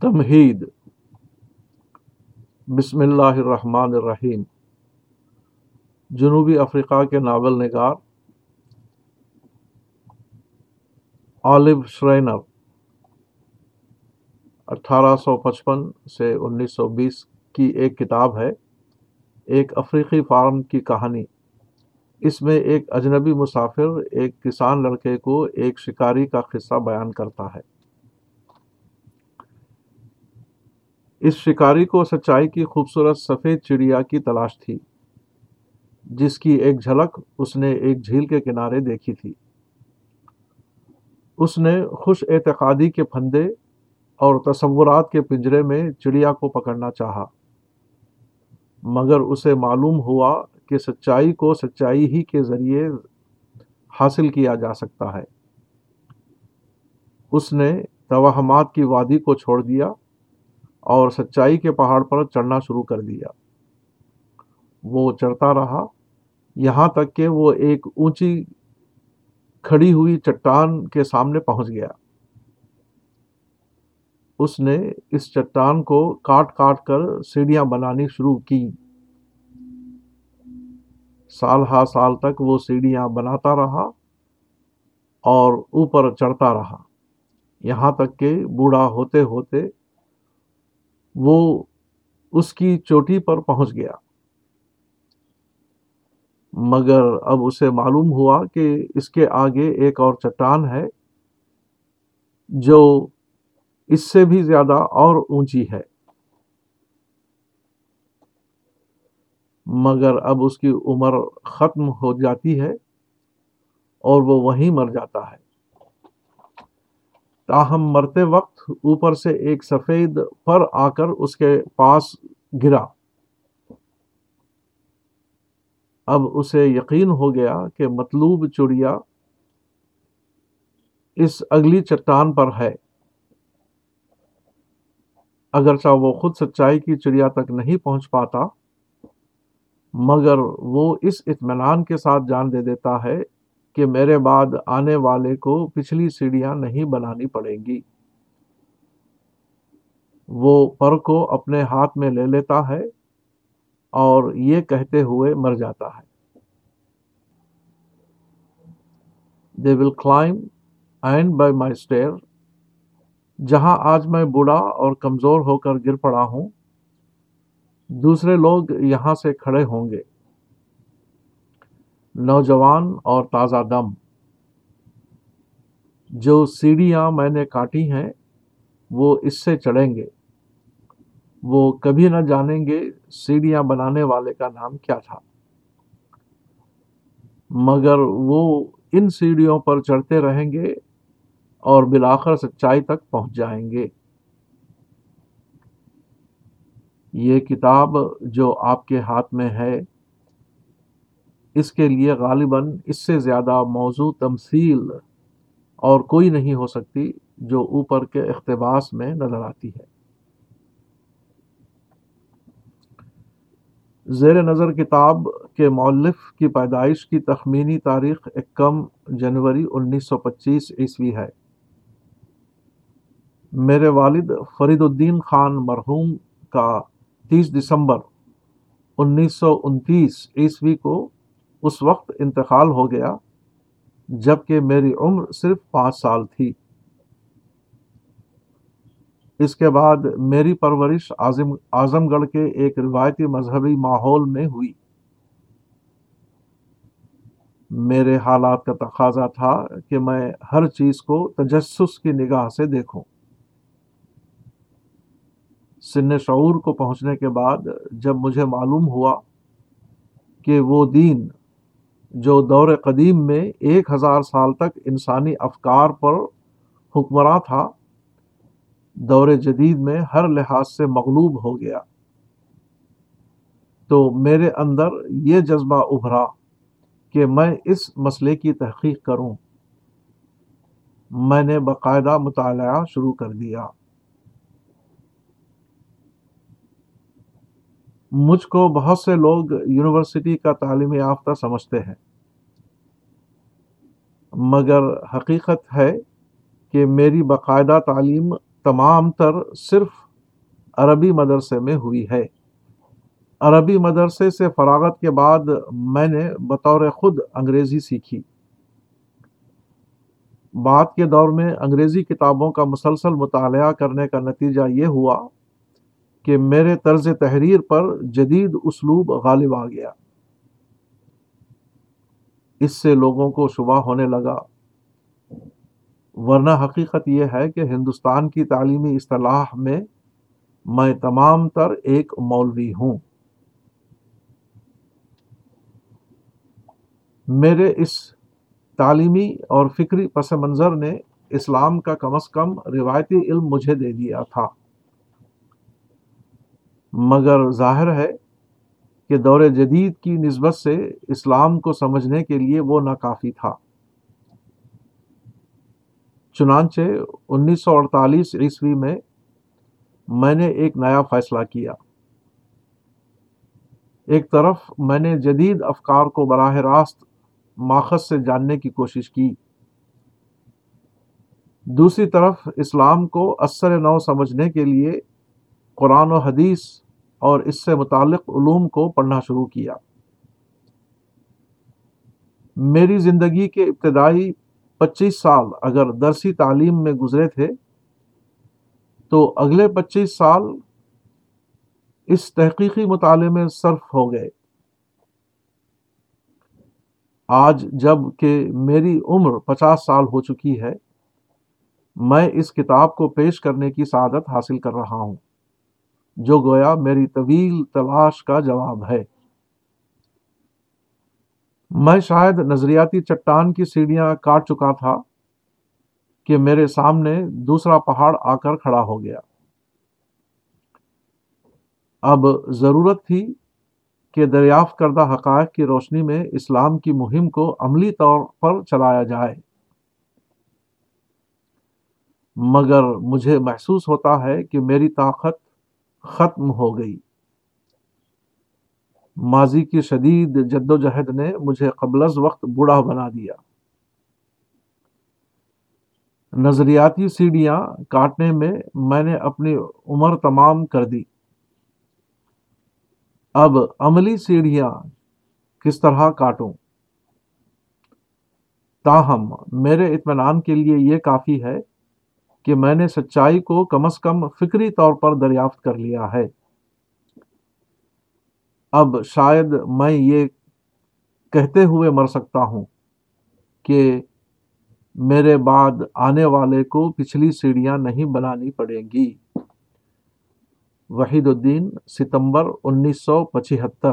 تمہید۔ بسم اللہ الرحمن الرحیم۔ جنوبی افریقہ کے ناول نگار۔ آلو شرائنر اٹھارہ سو پچپن سے انیس سو بیس کی ایک کتاب ہے، ایک افریقی فارم کی کہانی۔ اس میں ایک اجنبی مسافر، ایک کسان لڑکے کو ایک شکاری کا قصہ بیان کرتا ہے۔ اس شکاری کو سچائی کی خوبصورت سفید چڑیا کی تلاش تھی، جس کی ایک جھلک اس نے ایک جھیل کے کنارے دیکھی تھی۔ اس نے خوش اعتقادی کے پھندے اور تصورات کے پنجرے میں چڑیا کو پکڑنا چاہا۔ مگر اسے معلوم ہوا کہ سچائی کو سچائی ہی کے ذریعے حاصل کیا جا سکتا ہے۔ اس نے توہمات کی وادی کو چھوڑ دیا اور سچائی کے پہاڑ پر چڑھنا شروع کر دیا۔ وہ چڑھتا رہا۔ یہاں تک کہ وہ ایک اونچی کھڑی ہوئی چٹان کے سامنے پہنچ گیا۔ اس نے اس چٹان کو کاٹ کاٹ کر سیڑھیاں بنانی شروع کی۔ سال ہا سال تک وہ سیڑھیاں بناتا رہا اور اوپر چڑھتا رہا۔ یہاں تک کہ بوڑھا ہوتے ہوتے وہ اس کی چوٹی پر پہنچ گیا۔ مگر اب اسے معلوم ہوا کہ اس کے آگے ایک اور چٹان ہے جو اس سے بھی زیادہ اور اونچی ہے۔ مگر اب اس کی عمر ختم ہو جاتی ہے اور وہ وہیں مر جاتا ہے۔ تاہم مرتے وقت اوپر سے ایک سفید پر آ کر اس کے پاس گرا۔ اب اسے یقین ہو گیا کہ مطلوب چڑیا اس اگلی چٹان پر ہے۔ اگرچہ وہ خود سچائی کی چڑیا تک نہیں پہنچ پاتا، مگر وہ اس اطمینان کے ساتھ جان دے دیتا ہے کہ میرے بعد آنے والے کو پچھلی سیڑھیاں نہیں بنانی پڑیں گی۔ وہ پر کو اپنے ہاتھ میں لے لیتا ہے اور یہ کہتے ہوئے مر جاتا ہے۔ They will climb and by my stair جہاں آج میں بوڑھا اور کمزور ہو کر گر پڑا ہوں، دوسرے لوگ یہاں سے کھڑے ہوں گے۔ نوجوان اور تازہ دم۔ جو سیڑھیاں میں نے کاٹی ہیں، وہ اس سے چڑھیں گے۔ وہ کبھی نہ جانیں گے سیڑھیاں بنانے والے کا نام کیا تھا۔ مگر وہ ان سیڑھیوں پر چڑھتے رہیں گے اور بالآخر سچائی تک پہنچ جائیں گے۔ یہ کتاب جو آپ کے ہاتھ میں ہے اس کے لیے غالباً اس سے زیادہ موضوع تمثیل اور کوئی نہیں ہو سکتی جو اوپر کے اقتباس میں نظر آتی ہے۔ زیر نظر کتاب کے مولف کی پیدائش کی تخمینی تاریخ اکم جنوری انیس سو پچیس عیسوی ہے۔ میرے والد فرید الدین خان مرحوم کا تیس دسمبر انیس سو انتیس عیسوی کو اس وقت انتقال ہو گیا جبکہ میری عمر صرف پانچ سال تھی۔ اس کے بعد میری پرورش اعظم گڑھ کے ایک روایتی مذہبی ماحول میں ہوئی۔ میرے حالات کا تقاضا تھا کہ میں ہر چیز کو تجسس کی نگاہ سے دیکھوں۔ سن شعور کو پہنچنے کے بعد جب مجھے معلوم ہوا کہ وہ دین جو دور قدیم میں ایک ہزار سال تک انسانی افکار پر حکمراں تھا، دور جدید میں ہر لحاظ سے مغلوب ہو گیا۔ تو میرے اندر یہ جذبہ ابھرا کہ میں اس مسئلے کی تحقیق کروں۔ میں نے باقاعدہ مطالعہ شروع کر دیا۔ مجھ کو بہت سے لوگ یونیورسٹی کا تعلیمی یافتہ سمجھتے ہیں۔ مگر حقیقت ہے کہ میری باقاعدہ تعلیم تمام تر صرف عربی مدرسے میں ہوئی ہے۔ عربی مدرسے سے فراغت کے بعد میں نے بطور خود انگریزی سیکھی۔ بعد کے دور میں انگریزی کتابوں کا مسلسل مطالعہ کرنے کا نتیجہ یہ ہوا کہ میرے طرز تحریر پر جدید اسلوب غالب آ گیا۔ اس سے لوگوں کو شبہ ہونے لگا۔ ورنہ حقیقت یہ ہے کہ ہندوستان کی تعلیمی اصطلاح میں میں تمام تر ایک مولوی ہوں۔ میرے اس تعلیمی اور فکری پس منظر نے اسلام کا کم از کم روایتی علم مجھے دے دیا تھا۔ مگر ظاہر ہے کہ دور جدید کی نسبت سے اسلام کو سمجھنے کے لیے وہ ناکافی تھا۔ چنانچہ انیس سو اڑتالیس عیسوی میں میں نے ایک نیا فیصلہ کیا۔ ایک طرف میں نے جدید افکار کو براہ راست ماخذ سے جاننے کی کوشش کی۔ دوسری طرف اسلام کو اثر نو سمجھنے کے لیے قرآن و حدیث اور اس سے متعلق علوم کو پڑھنا شروع کیا۔ میری زندگی کے ابتدائی پچیس سال اگر درسی تعلیم میں گزرے تھے تو اگلے پچیس سال اس تحقیقی مطالعے میں صرف ہو گئے۔ آج جبکہ میری عمر پچاس سال ہو چکی ہے، میں اس کتاب کو پیش کرنے کی سعادت حاصل کر رہا ہوں۔ جو گویا میری طویل تلاش کا جواب ہے۔ میں شاید نظریاتی چٹان کی سیڑھیاں کاٹ چکا تھا کہ میرے سامنے دوسرا پہاڑ آ کر کھڑا ہو گیا۔ اب ضرورت تھی کہ دریافت کردہ حقائق کی روشنی میں اسلام کی مہم کو عملی طور پر چلایا جائے۔ مگر مجھے محسوس ہوتا ہے کہ میری طاقت ختم ہو گئی۔ ماضی کی شدید جد و جہد نے مجھے قبل از وقت بوڑھا بنا دیا۔ نظریاتی سیڑھیاں کاٹنے میں میں نے اپنی عمر تمام کر دی۔ اب عملی سیڑھیاں کس طرح کاٹوں؟ تاہم، میرے اطمینان کے لیے یہ کافی ہے کہ میں نے سچائی کو کم از کم فکری طور پر دریافت کر لیا ہے۔ اب شاید میں یہ کہتے ہوئے مر سکتا ہوں کہ میرے بعد آنے والے کو پچھلی سیڑھیاں نہیں بنانی پڑیں گی۔ وحید الدین، ستمبر انیس سو پچہتر۔